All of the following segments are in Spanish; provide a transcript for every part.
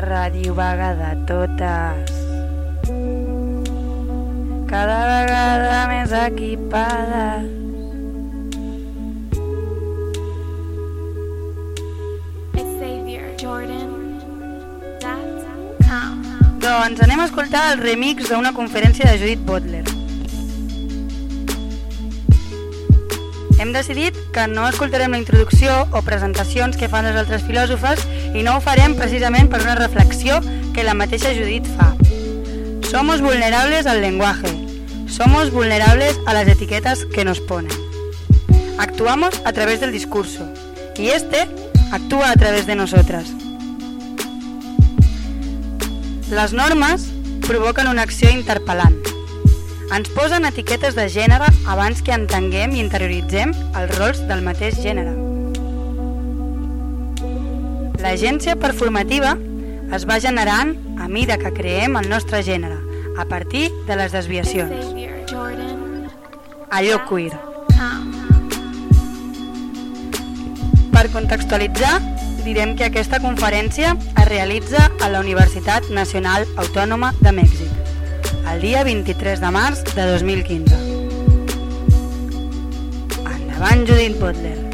Ràdio vaga de totes. Cada vegada més equipades. Com. Doncs anem a escoltar el remix d'una conferència de Judith Butler. Hem decidit que no escoltarem la introducció o presentacions que fan les altres filòsofes i no ho farem precisament per una reflexió que la mateixa Judith fa. Somos vulnerables al lenguaje. Somos vulnerables a las etiquetas que nos ponen. Actuamos a través del discurso y este actúa a través de nosotras. Les normes provoquen una acció interpel·lant. Ens posen etiquetes de gènere abans que entenguem i interioritzem els rols del mateix gènere. L'agència performativa es va generant a mida que creem el nostre gènere, a partir de les desviacions. Allò queer. Per contextualitzar, direm que aquesta conferència es realitza a la Universitat Nacional Autònoma de Mèxic, el dia 23 de març de 2015. Endavant, Judith Butler.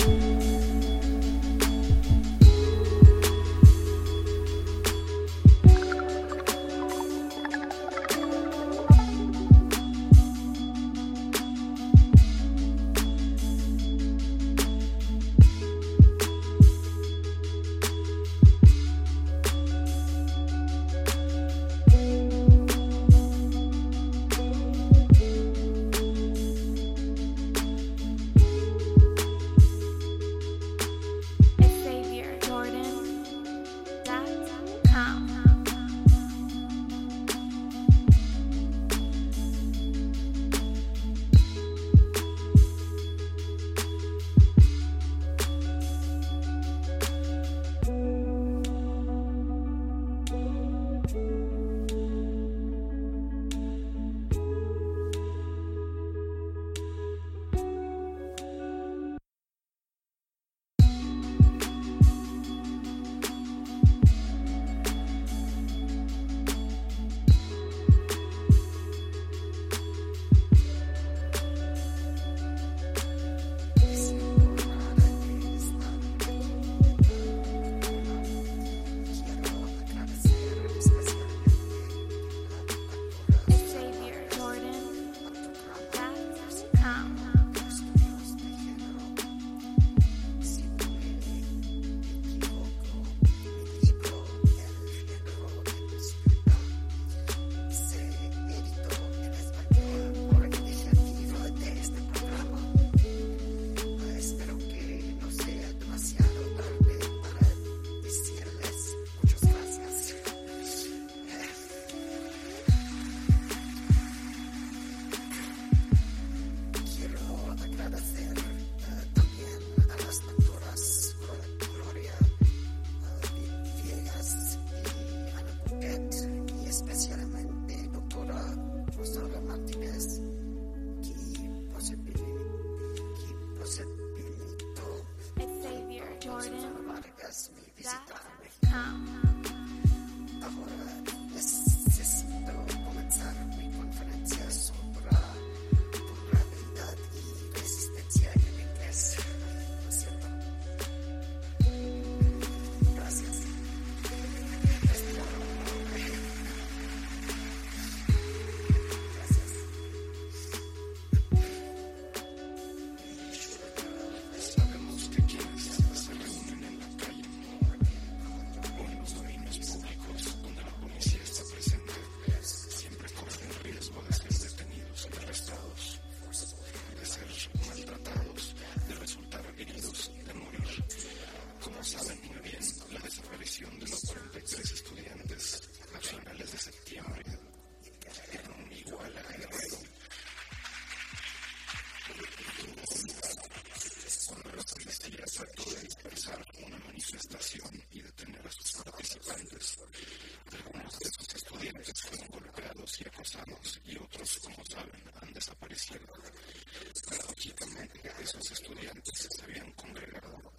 Paradójicamente, esos estudiantes se habían congregado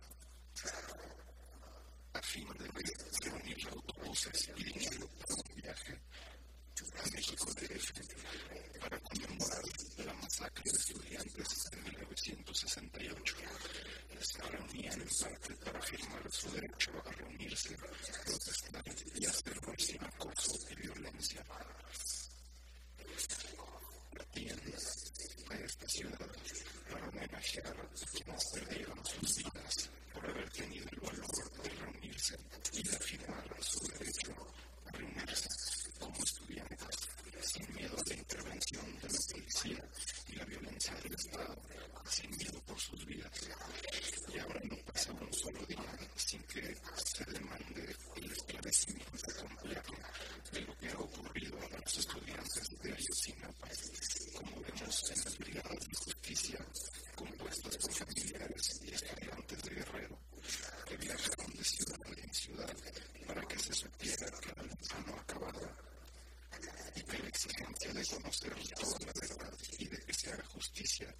a fin de reunir autobuses y dinero para un viaje a México DF para conmemorar la masacre de estudiantes en 1968. Se reunían en parte para firmar su derecho a reunirse, protestar y hacer voz que era eso no se resuelve y de que se haga justicia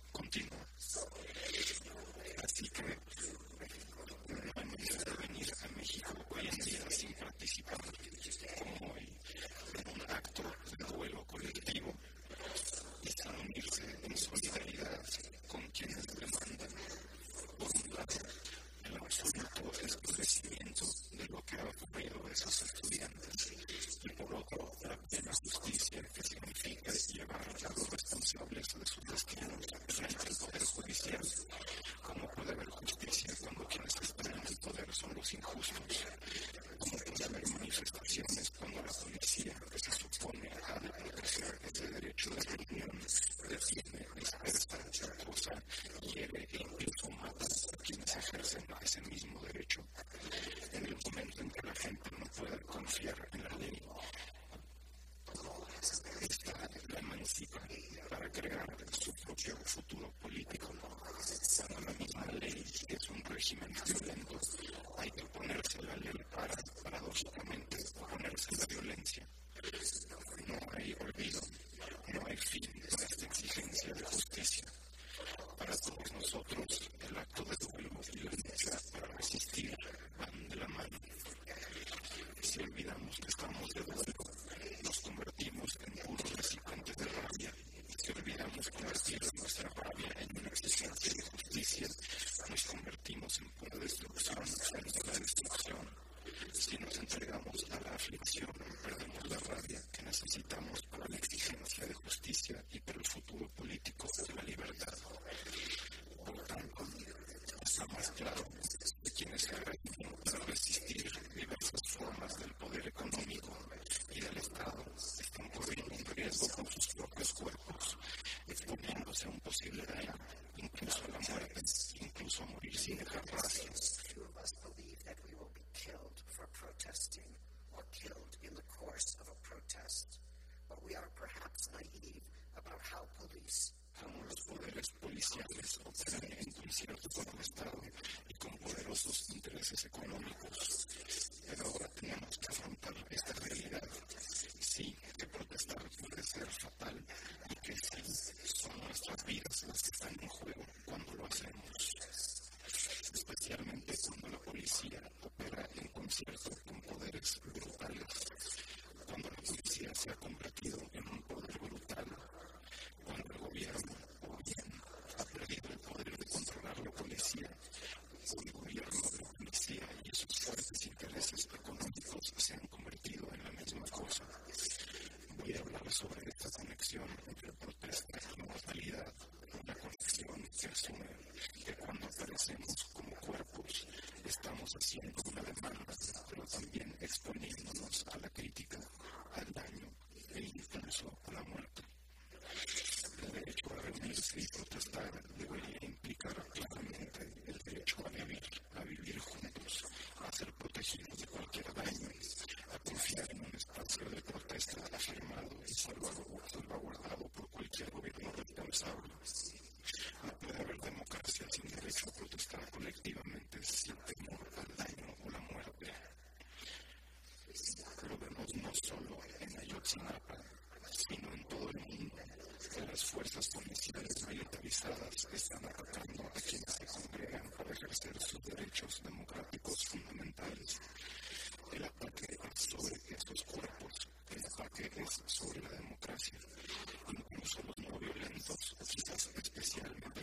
Sino en todo el mundo, que las fuerzas policiales militarizadas están atacando a quienes se congregan para ejercer sus derechos democráticos fundamentales. El ataque es sobre estos cuerpos, el ataque es sobre la democracia, incluso los no violentos, quizás especialmente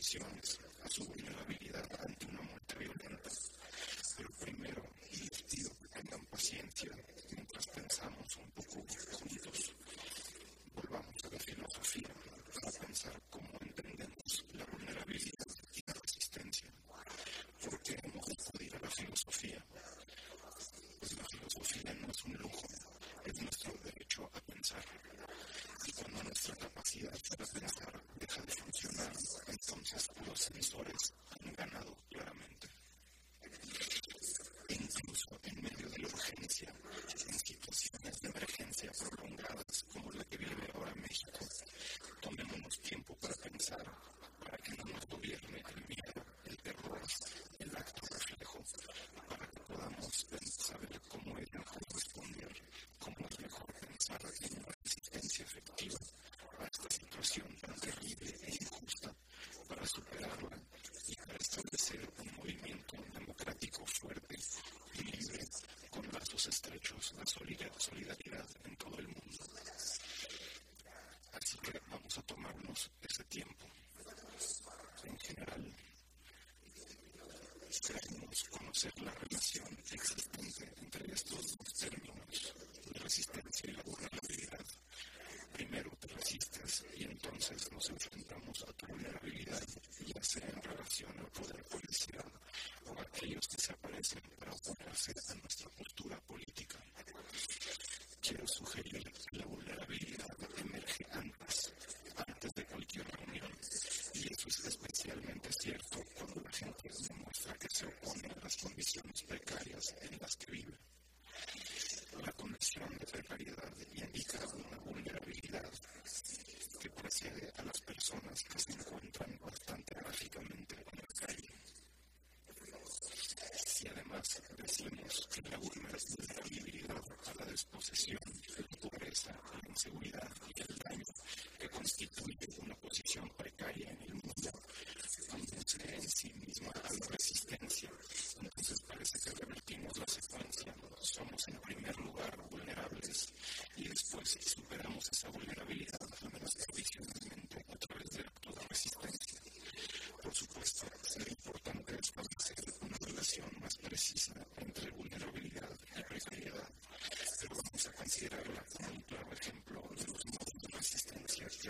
bendiciones a su vida. solidaridad.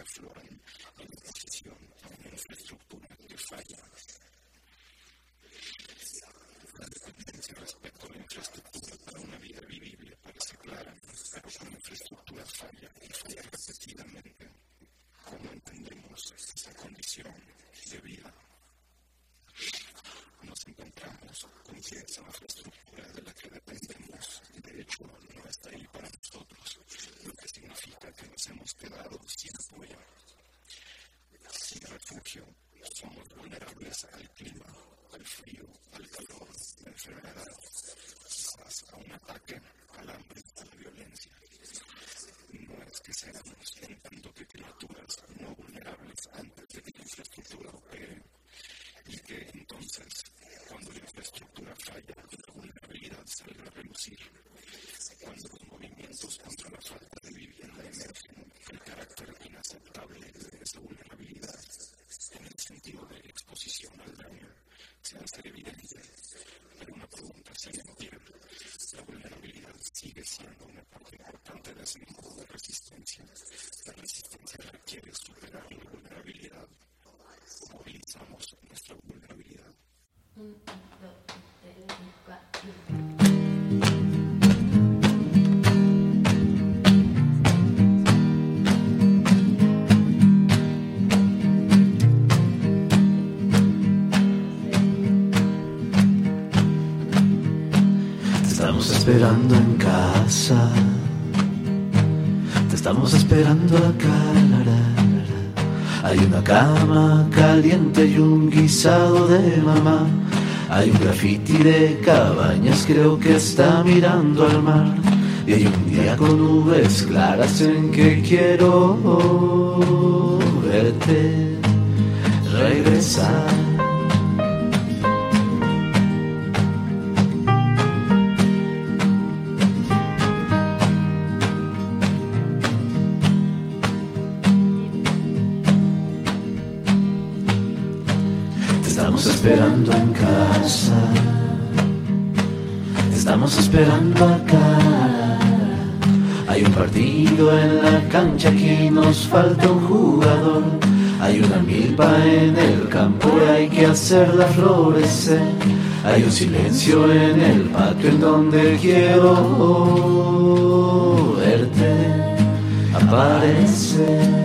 afflora. siendo una parte importante de ese modo de resistencia. La resistencia requiere superar la vulnerabilidad. Movilizamos nuestra vulnerabilidad. Un, dos, tres, cuatro. esperando en te estamos esperando acá. Hay una cama caliente y un guisado de mamá. Hay un graffiti de cabañas, creo que está mirando al mar. Y hay un día con nubes claras en que quiero verte regresar. estamos esperando en casa. Estamos esperando acá. Hay un partido en la cancha, aquí nos falta un jugador. Hay una milpa en el campo hay que hacerla florecer. Eh. Hay un silencio en el patio en donde quiero verte aparecer.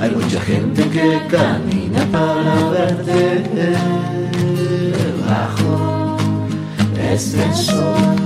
Hay mucha gente que camina para verte bajo este sol.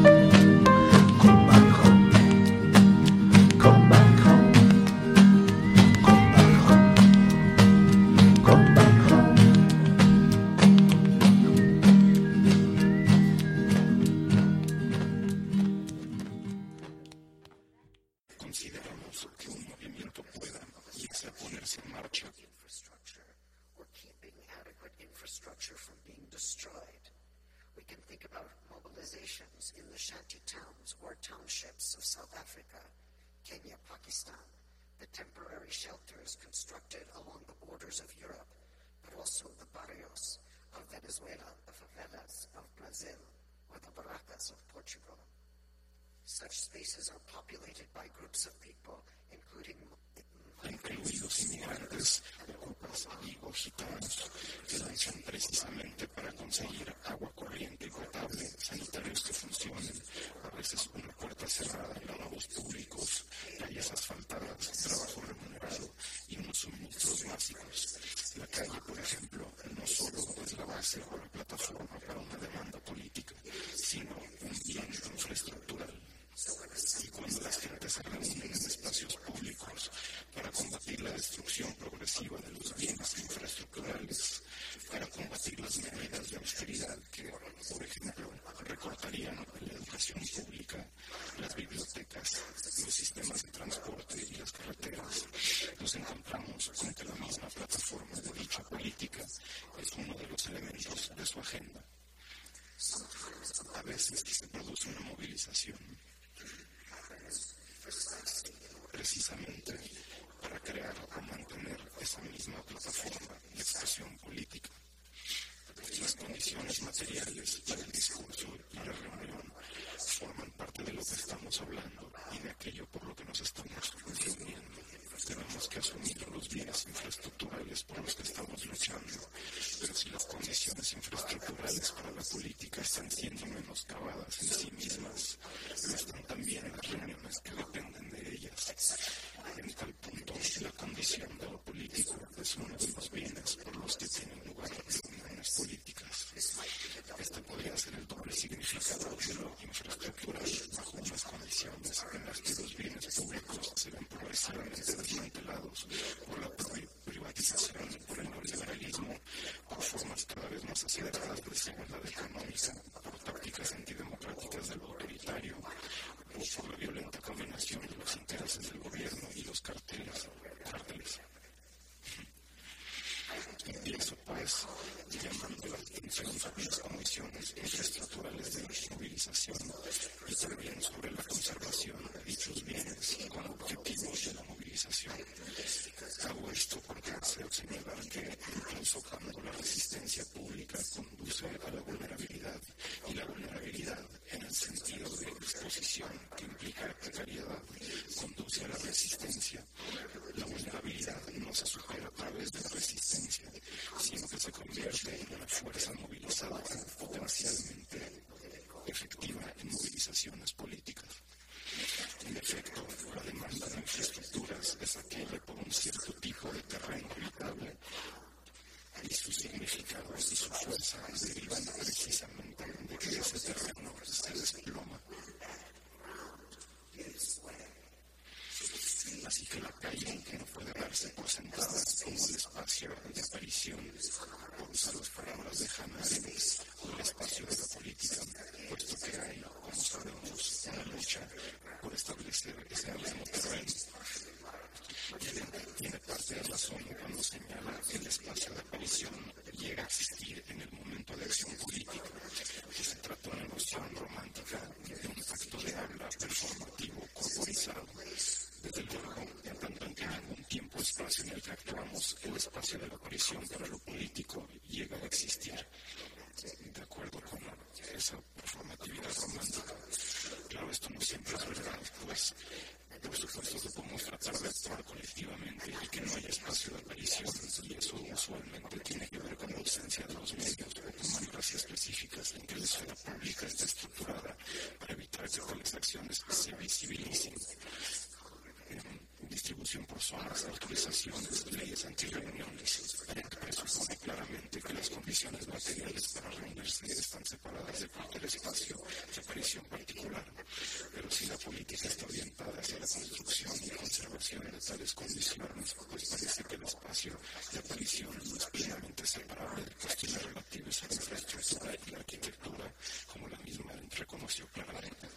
Tales condiciones, pues parece que el espacio de aparición no es plenamente separable de cuestiones relativas a la infraestructura y la arquitectura, como la misma reconoció claramente.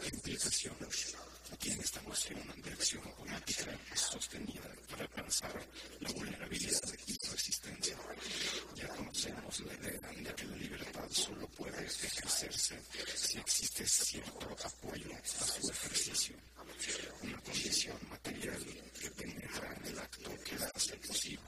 La implicación aquí en esta noción de acción política sostenida para alcanzar la vulnerabilidad y Ya conocemos la idea de que la libertad solo puede ejercerse si existe cierto apoyo a su ejercicio, una condición material que penetra en el acto que la hace posible.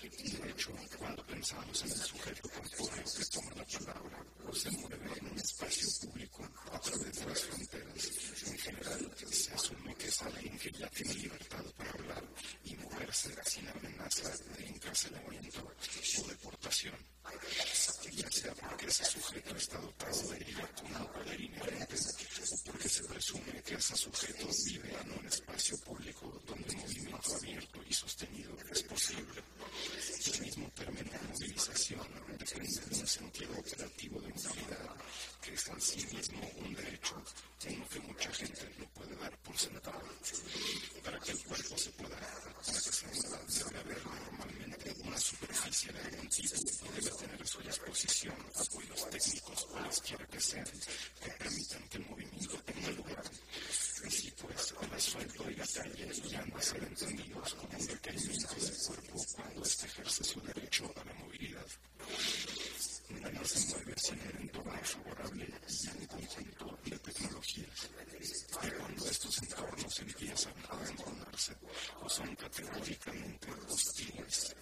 De hecho, cuando pensamos en el sujeto corpóreo que toma la palabra o se mueve en un espacio público a través de las fronteras, en general se asume que es alguien que ya tiene libertad para hablar y moverse sin amenaza de encarcelamiento o deportación, ya sea porque ese sujeto está dotado de ella con un poder inherente porque se presume que ese sujeto vive en un espacio público donde el movimiento abierto y sostenido es posible. El mismo término movilización depende de un sentido operativo de movilidad, que es en sí mismo un derecho, uno que mucha gente no puede dar por sentado. Para que el cuerpo se pueda, para que se mueva, debe haber normalmente una superficie de algún tipo debe tener a su disposición apoyos técnicos, cualesquiera que sean, que permitan que el movimiento tenga lugar. Así pues, el asfalto y la calle ya de ser entendidos como un requerimiento del cuerpo cuando éste ejerce su derecho a la movilidad. Nadie se mueve sin un entorno favorable y un conjunto de tecnologías. Y cuando estos entornos empiezan a abandonarse o son categóricamente hostiles,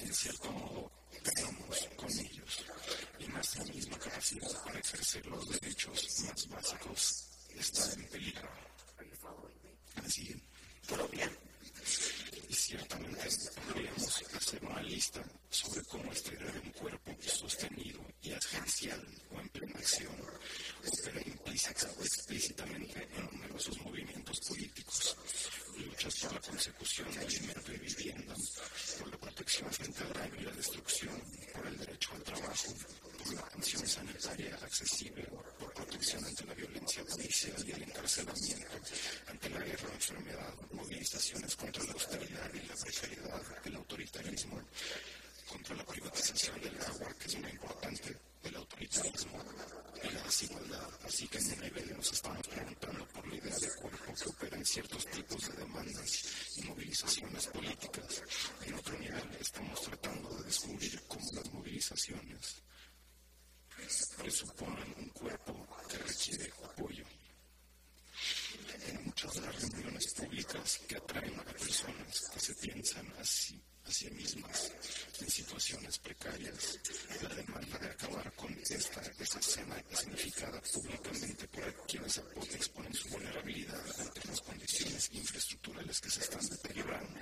en cierto modo pegamos con ellos y nuestra misma capacidad para ejercer los derechos más básicos está en peligro. Así, todo bien. Y ciertamente podríamos hacer una lista sobre cómo esta idea de un cuerpo sostenido y agencial o en plena acción opera implícita o explícitamente en numerosos movimientos políticos, luchas por la consecución de alimento y vivienda, por la protección frente al daño y la destrucción, por el derecho al trabajo, por la atención sanitaria accesible, por protección ante la violencia policial y el encarcelamiento, ante la guerra o enfermedad, movilizaciones contra la austeridad y la precariedad, el autoritarismo, contra la privatización del agua, que es muy importante, el autoritarismo y la desigualdad. Así que en un nivel nos estamos preguntando por la idea de cuerpo que opera en ciertos tipos de demandas y movilizaciones políticas. En otro nivel estamos tratando de descubrir cómo las movilizaciones presuponen un cuerpo que requiere apoyo. En muchas de las reuniones públicas que atraen a personas que se piensan así a sí mismas en situaciones precarias, la demanda de acabar con esta, escena significada públicamente por quienes exponen su vulnerabilidad ante las condiciones infraestructurales que se están deteriorando.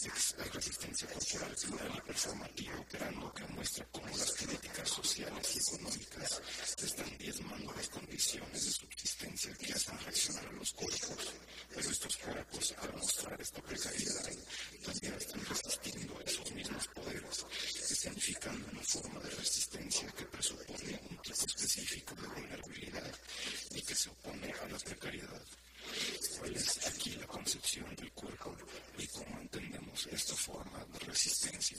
Hay resistencia corporal plural y performativa operando que muestra cómo las políticas sociales y económicas están diezmando las condiciones de subsistencia que hacen reaccionar a los cuerpos. Pero estos cuerpos, al mostrar esta precariedad, también están resistiendo a esos mismos poderes, escenificando una forma de resistencia que presupone un tipo específico de vulnerabilidad y que se opone a la precariedad. ¿Cuál es aquí la concepción del cuerpo y cómo entendemos esta forma de resistencia?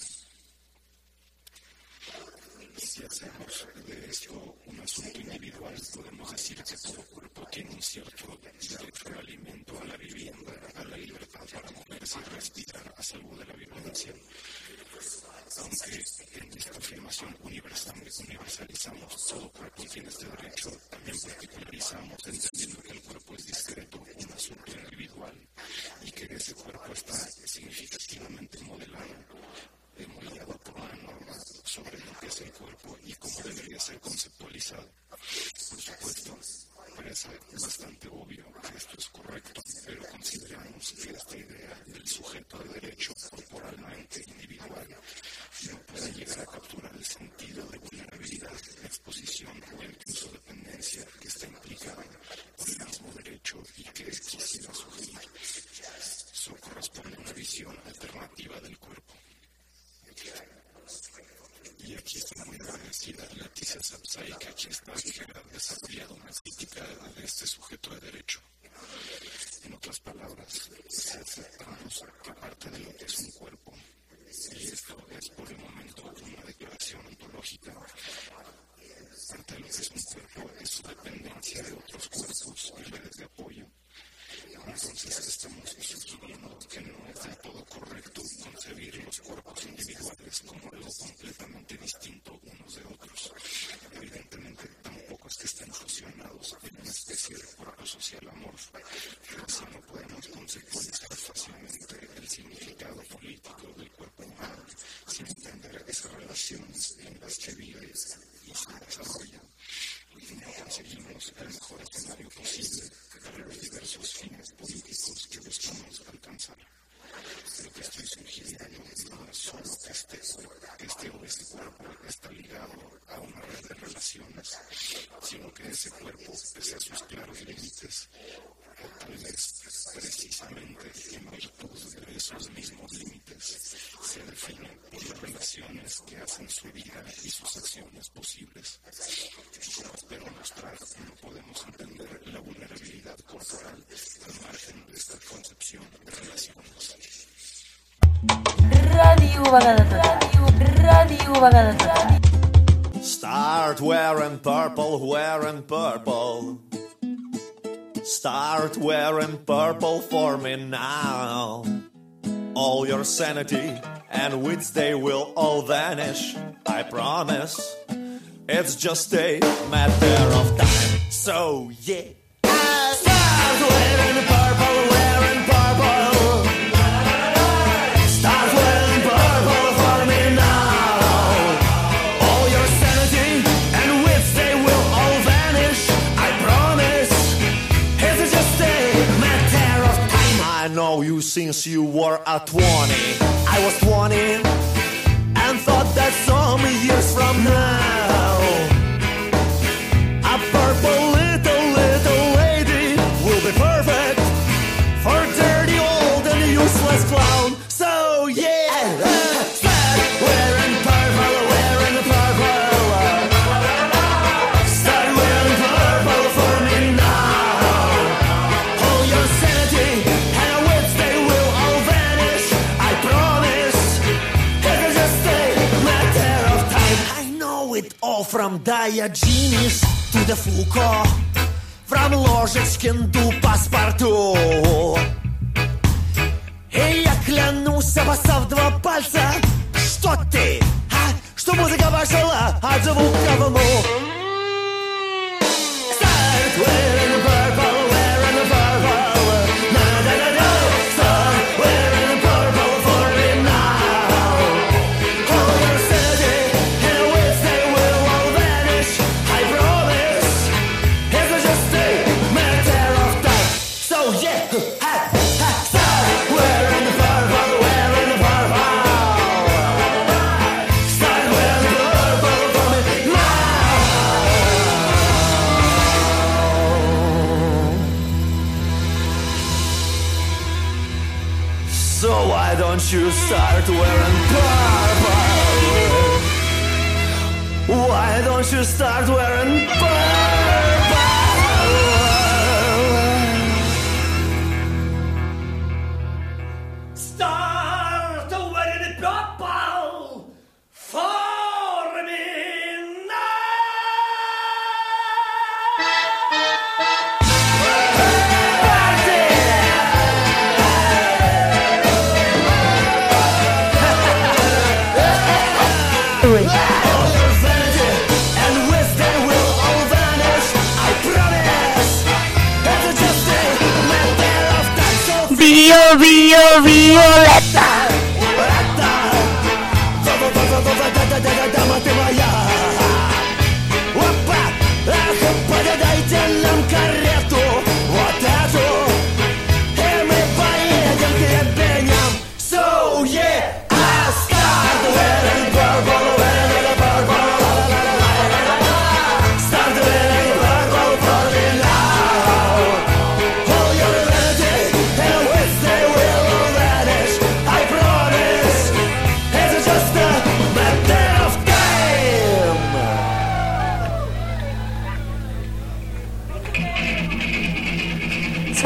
necesidades estamos sugiriendo que no es del todo correcto concebir los cuerpos individuales como algo completamente distinto unos de otros. Evidentemente, tampoco es que estén fusionados en una especie de cuerpo social amorfo, pero así no podemos conceptualizar fácilmente el significado político del cuerpo humano sin entender esa relaciones. Start wearing purple, wearing purple. Start wearing purple for me now. All your sanity and wits, they will all vanish, I promise. It's just a matter of time. So, yeah. Start wearing know you since you were a 20. I was 20 and thought that some years from now. Там Дая Джинис, Туда Фуко Фрам ложит скинду паспорту. И я клянусь, обоссав два пальца Что ты, а? Что музыка ваша от а звука в Start with start wearing purple? Why don't you start wearing purple? viola.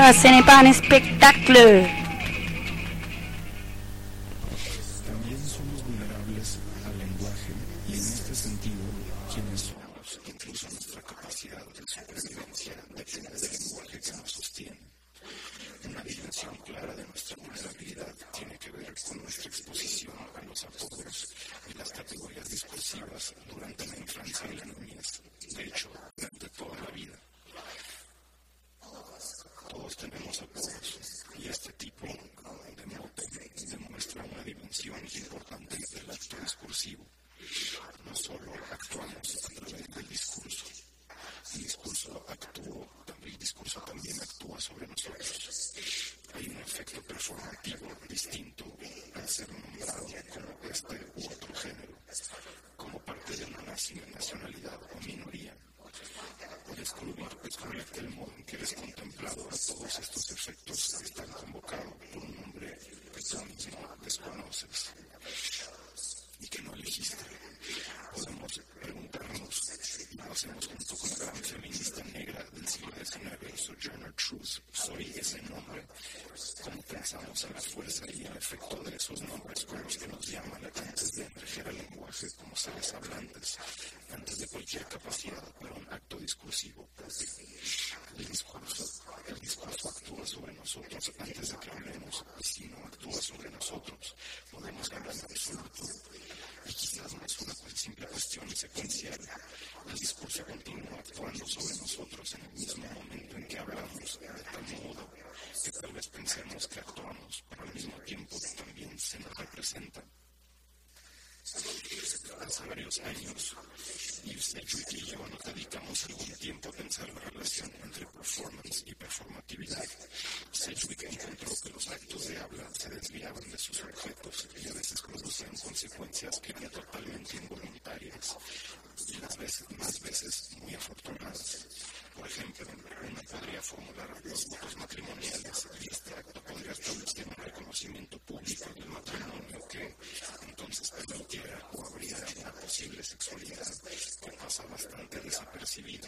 Ah, ce n'est pas un spectacle. años y hecho que yo nos dedicamos algún tiempo a pensar la relación entre performance y performatividad. Sedgwick encontró que los actos de habla se desviaban de sus objetos y a veces producían consecuencias que eran totalmente involuntarias y las veces, más veces muy afortunadas. Por ejemplo, uno podría formular los votos matrimoniales y este acto podría establecer un reconocimiento público del matrimonio que, avances de la de una posible sexualidad que pasa bastante desapercibida,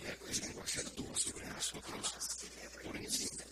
si algo es lenguajero tuvo sobre nosotros por encima.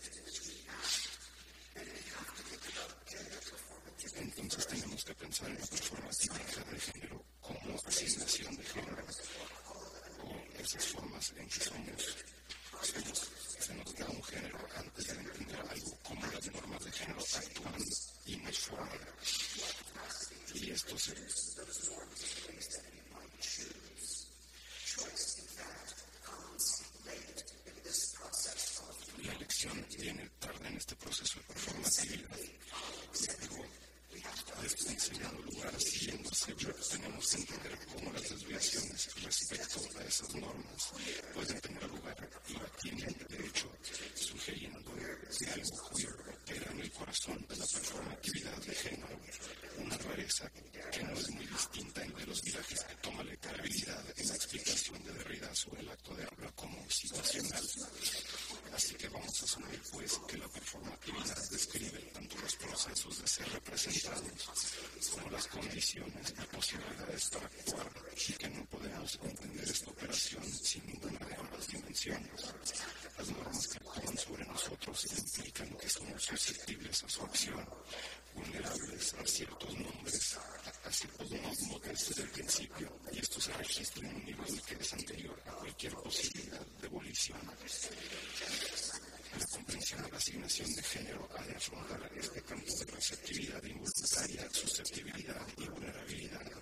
Las normas que actúan sobre nosotros implican que somos susceptibles a su acción, vulnerables a ciertos nombres, a, ciertos modos desde el principio, y esto se registra en un nivel que es anterior a cualquier posibilidad de evolución. La comprensión de la asignación de género ha de afrontar este campo de receptividad involuntaria, susceptibilidad y vulnerabilidad,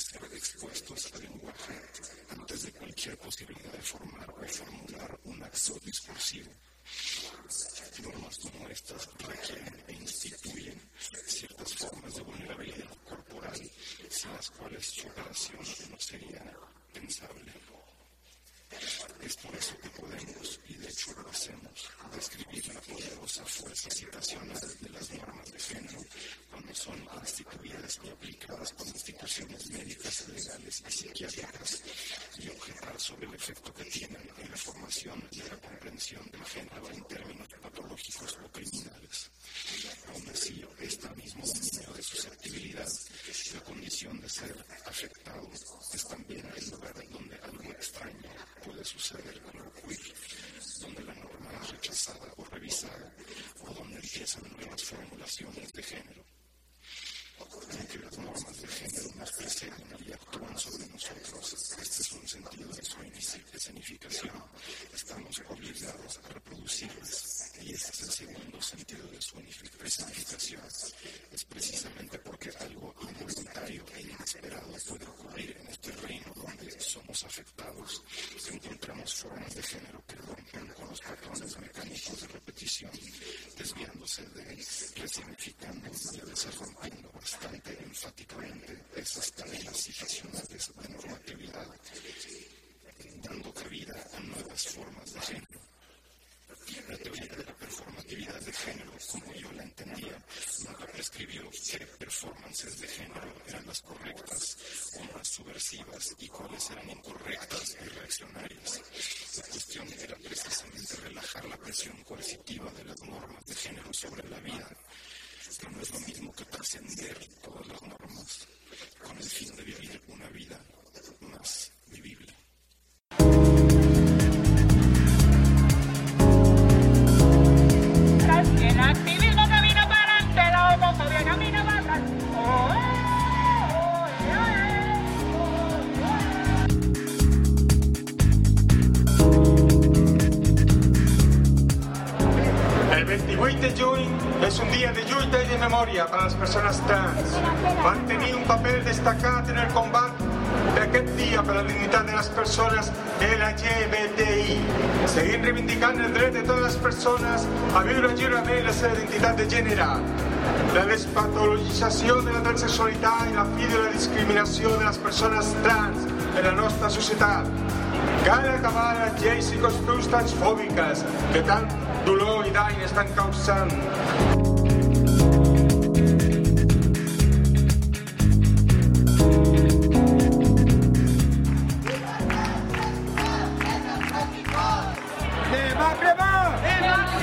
ser expuestos al lenguaje antes de cualquier posibilidad de formar o formular un acto discursivo. Normas como estas requieren e instituyen ciertas formas de vulnerabilidad corporal, sin las cuales su operación no sería pensable. Es por eso que podemos, y de hecho lo hacemos, describir la poderosa fuerza citacional de las normas de género cuando son instituidas y aplicadas por instituciones médicas, legales y psiquiátricas y objetar sobre el efecto que tienen en la formación y la comprensión del género en términos patológicos o criminales. Aún así, esta misma dominio de susceptibilidad, la condición de ser afectado, es también el lugar donde algo extraño puede suceder algo queer, donde la norma es rechazada o revisada, o donde empiezan nuevas formulaciones de género. Aunque las normas de género nos preceden y actúan sobre nosotros, este es un sentido de su escenificación. Estamos obligados a reproducirlas, y este es el segundo sentido de su escenificación. Es precisamente porque algo involuntario e inesperado puede ocurrir en este reino donde somos afectados que encontramos formas de género que rompen con los patrones mecánicos de repetición, desviándose de, resignificando y a veces rompiendo bastante enfáticamente esas cadenas citacionales de normatividad, dando cabida a nuevas formas de género. La teoría de la performatividad de género, como yo la entendía, nunca prescribió qué performances de género eran las correctas o más subversivas y cuáles eran incorrectas y reaccionarias. La cuestión era precisamente relajar la presión coercitiva de las normas de género sobre la vida, que no es lo mismo que trascender todas las normas con el fin de vivir una vida más vivible. El activismo camina para adelante, la homofobia camina para atrás. Oh, oh, El 28 de juny és un dia de lluita i de memòria per a les persones trans. Van tenir un paper destacat en el combat d'aquest dia per la dignitat de les persones LGBTI. Seguim reivindicant el dret de totes les persones a viure lliurement la seva identitat de gènere. La despatologització de la transsexualitat i la fi de la discriminació de les persones trans en la nostra societat. Cal acabar les lleis i costums transfòbiques que tant dolor i dany estan causant.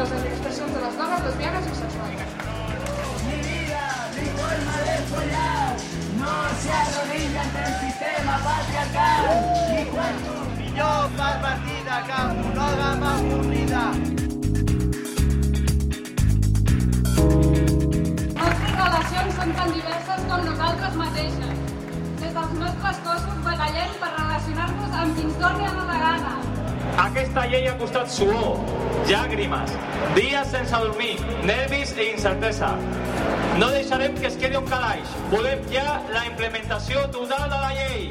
desde la expresión de las damas lesbianas y sexuales. Mi vida, mi forma de follar, no se arrodilla ante el sistema patriarcal. Mi cuerpo, mi yo, más partida, camunada, más aburrida. Les relacions són tan diverses com nosaltres mateixes. Des dels nostres cossos batallem per relacionar-nos amb qui ens doni a la gana. Aquesta llei ha costat suor, llàgrimes, dies sense dormir, nervis i incertesa. No deixarem que es quedi un calaix. Volem ja la implementació total de la llei.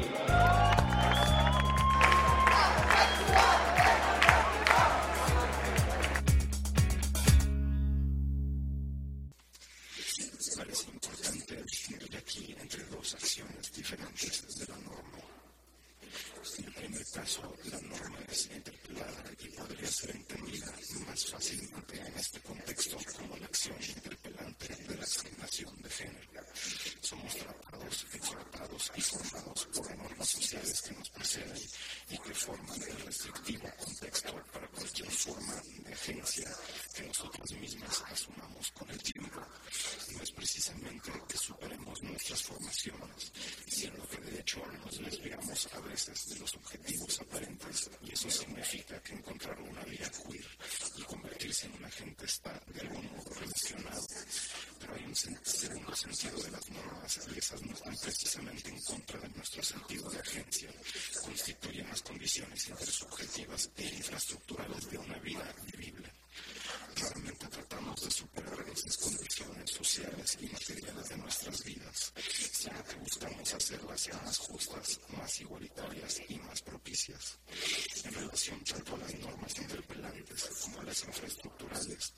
Agencia que nosotros mismas asumamos con el tiempo. No es precisamente que superemos nuestras formaciones, sino que de hecho nos desviamos a veces de los objetivos aparentes y eso significa que encontrar una vida queer y convertirse en un agente está de algún modo relacionado. Pero hay un sen- segundo sentido de las normas y esas no están precisamente en contra de nuestro sentido de agencia, constituyen las condiciones intersubjetivas e infraestructurales de una vida vivible. Raramente tratamos de superar esas condiciones sociales y materiales de nuestras vidas, sino que hacerlas más justas, más igualitarias y más propicias. En relación tanto a las normas interpelantes como a las infraestructurales,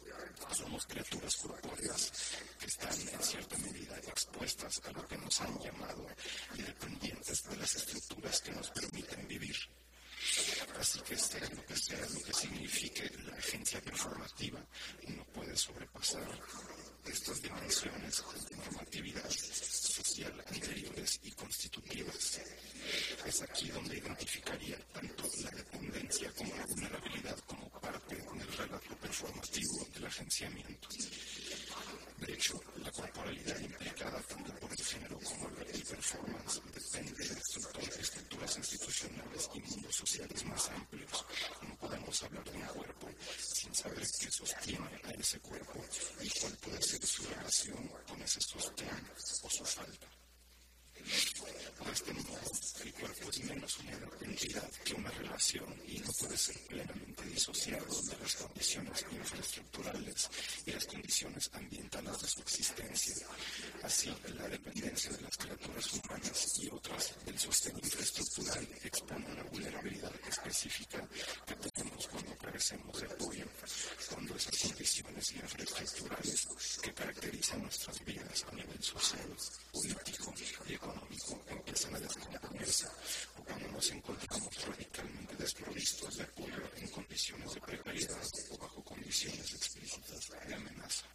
somos criaturas corpóreas que están en cierta medida expuestas a lo que nos han llamado y dependientes de las estructuras que nos permiten vivir. Así que sea lo que sea lo que signifique la agencia performativa, no puede sobrepasar estas dimensiones de normatividad social anteriores y constitutivas. Es aquí donde identificaría tanto la dependencia como la vulnerabilidad como parte del relato performativo del agenciamiento. De hecho, la corporalidad implicada tanto por el género como el performance depende de estructuras, institucionales y mundos sociales más amplios. No podemos hablar de un cuerpo sin saber qué sostiene a ese cuerpo y cuál puede ser su relación con ese sostén o su falta. De este modo, el cuerpo es menos una entidad que una relación y no puede ser plenamente disociado de las condiciones infraestructurales y las condiciones ambientales de su existencia. Así, la dependencia de las criaturas humanas y otras del sostén infraestructural expone una vulnerabilidad específica que cuando carecemos de apoyo, cuando esas condiciones infraestructurales que caracterizan nuestras vidas a nivel social, político y económico empiezan a descomponerse o cuando nos encontramos radicalmente desprovistos de apoyo en condiciones de precariedad o bajo condiciones explícitas de amenaza.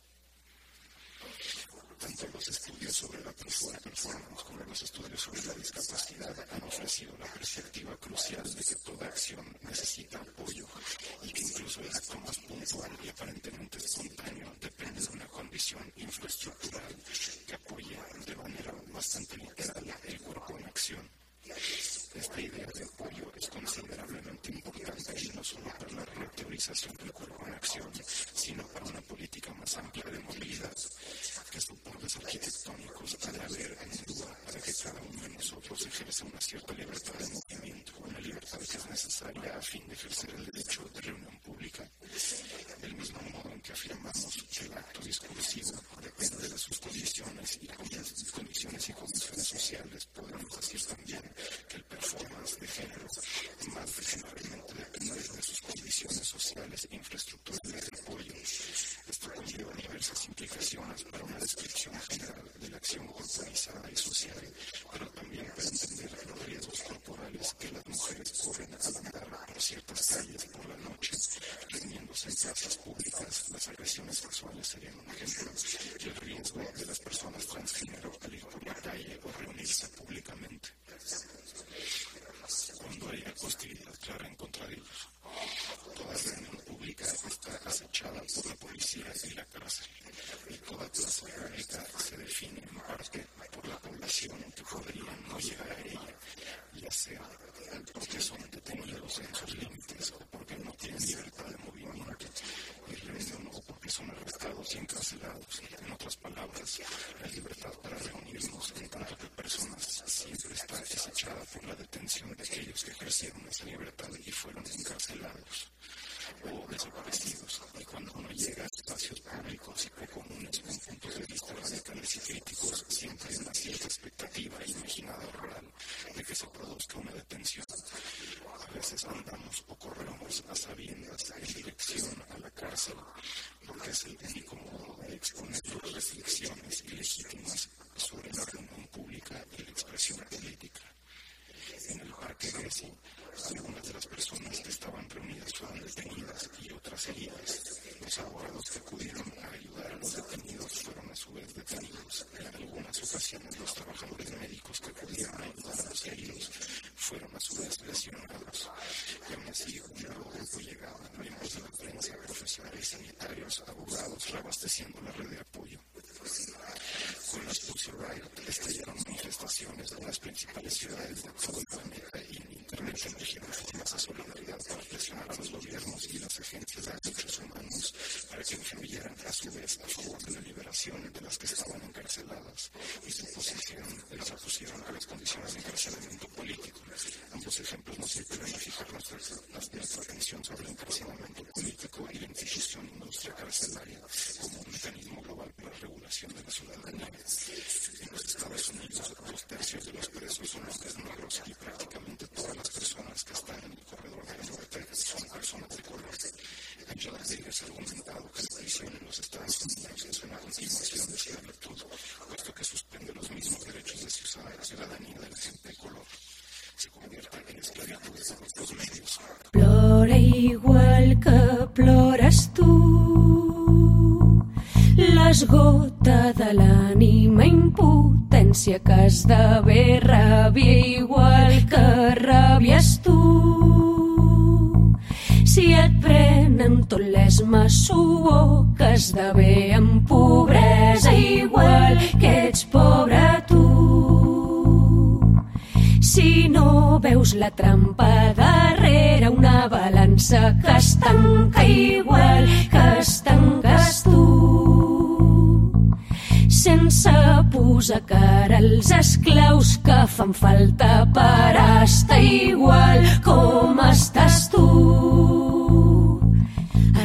Tanto los estudios sobre la performance como los estudios sobre la discapacidad han ofrecido la perspectiva crucial de que toda acción necesita apoyo y que incluso el acto más puntual y aparentemente espontáneo depende de una condición infraestructural que apoye de manera bastante literal el cuerpo en acción. Esta idea de apoyo es considerablemente importante no solo para la reteorización del cuerpo en acción, sino para una política más amplia de movilidad, que soportes arquitectónicos ha de haber en duda para que cada uno de nosotros ejerza una cierta libertad de movimiento, una libertad que es necesaria a fin de ejercer el derecho de reunión pública. Del mismo modo en que afirmamos que el acto discursivo depende de sus condiciones y condiciones y condiciones sociales, podemos decir también que el performance de género más generalmente depende de sus condiciones sociales e infraestructurales de apoyo. Esto conlleva diversas implicaciones para una descripción general de la acción corporizada y social, pero también para entender los riesgos corporales que las mujeres corren al andar por ciertas calles por la noche, reuniéndose en plazas públicas. Las agresiones sexuales serían un ejemplo, y el riesgo de las personas transgénero al ir por la calle o reunirse públicamente cuando hay hostilidad clara en contra ellos. Pública está acechada por la policía y la cárcel, y toda plaza pública se define en parte por la población que podría no llegar a ella, ya sea porque son detenidos en sus límites o porque no tienen libertad de movimiento. Y reunión o porque son arrestados y encarcelados. En otras palabras, la libertad para reunirnos en tanto que personas siempre está merecieron esa libertad y fueron encarcelados o desaparecidos. Y cuando uno llega a espacios públicos y comunes con puntos de vista radicales y críticos, siempre hay una cierta expectativa imaginada real de que se produzca una detención. A veces andamos o corremos a sabiendas en dirección a la cárcel, porque es el único modo de exponer tus reflexiones ilegítimas sobre la reunión pública y la expresión política. En el Parque Greci, algunas de las personas que estaban reunidas fueron detenidas y otras heridas. Los abogados que acudieron a ayudar a los detenidos fueron a su vez detenidos. En algunas ocasiones los trabajadores médicos que acudieron a ayudar a los heridos fueron a su vez lesionados. Y aún así, un nuevo grupo llegaba, miembros de la prensa, profesionales sanitarios, abogados, reabasteciendo la red de apoyo. Con las Pussy Riot estallaron manifestaciones en las principales ciudades de el planeta y en Internet emergieron formas de solidaridad para presionar a los gobiernos y las agencias de derechos humanos para que influyeran a su vez a favor de la liberación de las que estaban encarceladas y se opusieron, se opusieron a las condiciones de encarcelamiento político. Ambos ejemplos nos impiden a fijar nuestra, nuestra atención sobre el encarcelamiento político la institución industria carcelaria como un mecanismo global para la regulación de la ciudadanía. En los Estados Unidos, dos tercios de los presos son hombres negros y prácticamente todas las personas que están en el corredor de la muerte son personas de color. Angela Davis ha argumentado que la prisión en los Estados Unidos es una continuación de esclavitud, puesto que suspende los mismos derechos de ciudadanía de la gente de color. Se medios. Plora igual que plores tu l'esgota de l'ànima impotència que esdevé ràbia igual que ràbies tu si et prenen tot l'esma suor que esdevé en pobresa igual que ets pobre tu si no veus la trampa darrere una balança que es tanca igual que es tanques tu. Sense posar cara als esclaus que fan falta per estar igual com estàs tu.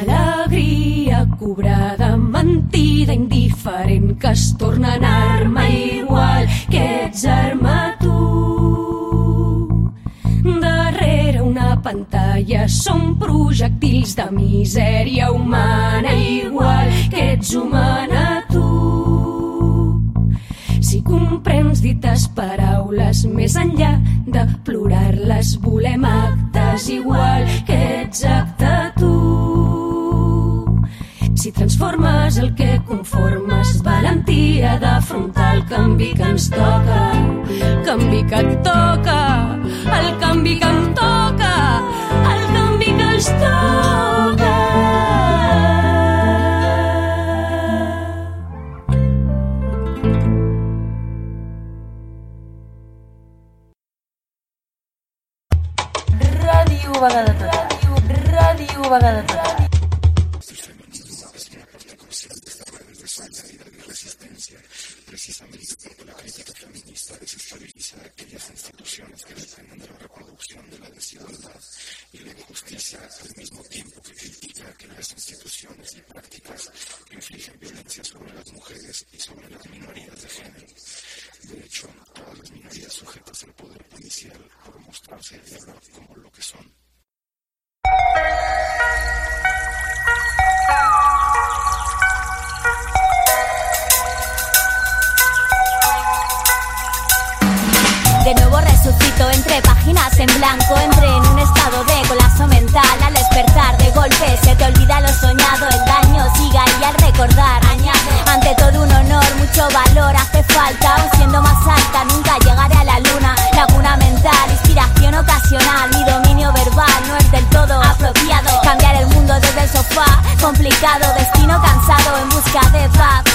Alegria cobrada, mentida, indiferent, que es torna en arma igual que ets arma pantalla són projectils de misèria humana igual que ets humana tu. Si comprens dites paraules més enllà de plorar-les, volem actes igual que ets acte Transformes el que conformes, valentia d'afrontar el canvi que ens toca, el canvi que et toca, el canvi que em toca, el canvi que ens toca. Complicado Destino cansado en busca de paz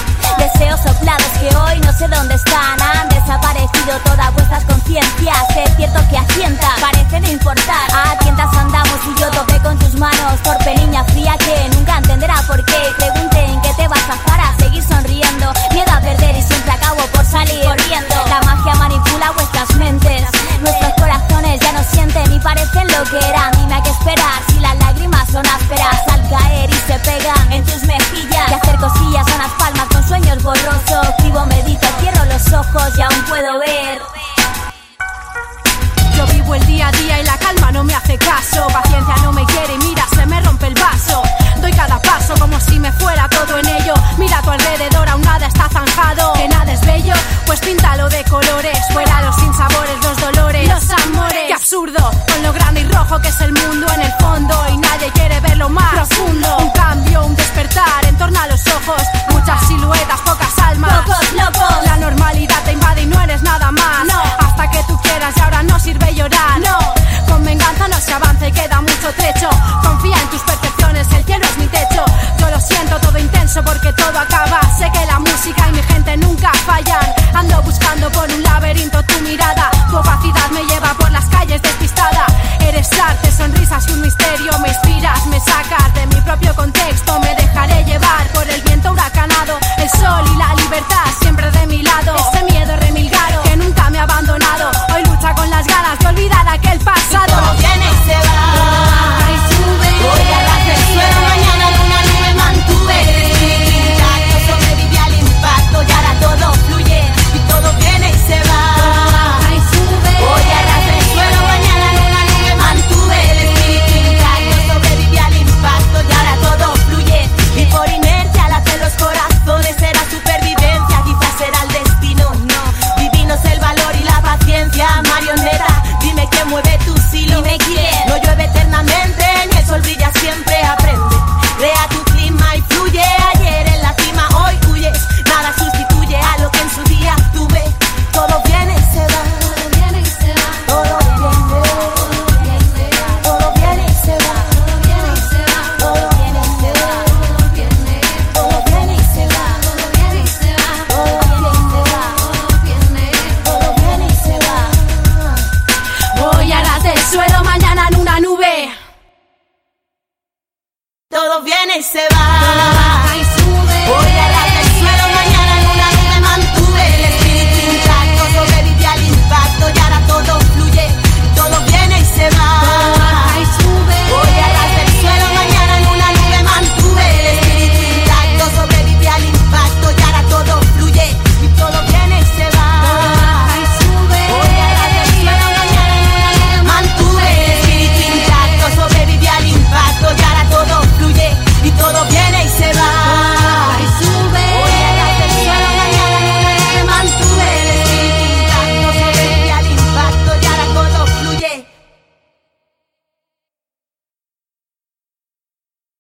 deseos soplados que hoy no sé dónde están. Han desaparecido todas vuestras conciencias. Es cierto que a tientas parece no importar. A tientas andamos y yo topé con tus manos. Torpe niña fría que nunca entenderá por qué. Pregunten qué te vas a para seguir sonriendo. Miedo a perder y siempre acabo por salir corriendo. La magia manipula vuestras mentes. Nuestros corazones ya no sienten y parecen lo que eran. Dime a qué esperar si las lágrimas son ásperas al caer y se pegan en tus mejillas. Y hacer cosillas son las palmas con sueños borroso, escribo, medito, cierro los ojos y aún puedo ver. Yo vivo el día a día y la calma no me hace caso. Paciencia no me quiere y mira, se me rompe el vaso doy cada paso como si me fuera todo en ello. Mira a tu alrededor, aún nada está zanjado. Que nada es bello, pues píntalo de colores. Fuera los sinsabores, los dolores, los amores. Qué absurdo, con lo grande y rojo que es el mundo en el fondo. Y nadie quiere verlo más profundo. Un cambio, un despertar en torno a los ojos. Muchas siluetas, pocas almas. Locos, locos. La normalidad te invade y no eres nada más. No. Hasta que tú quieras y ahora no sirve llorar. No. Con venganza no se avanza y queda mucho trecho. Confía en tus percepciones, el cielo es mi techo. Yo lo siento todo intenso porque todo acaba. Sé que la música y mi gente nunca fallan. Ando buscando por un laberinto tu mirada. Tu opacidad me lleva por las calles despistada. Eres arte, sonrisas y un misterio. Me inspiras, me sacas de mi propio contexto. Me dejaré llevar por el viento huracanado. El sol y la libertad siempre de mi lado. Ese miedo remilgado nunca me ha abandonado. Hoy lucha con las ganas de olvidar aquel pasado. Viene y se va. Y sube.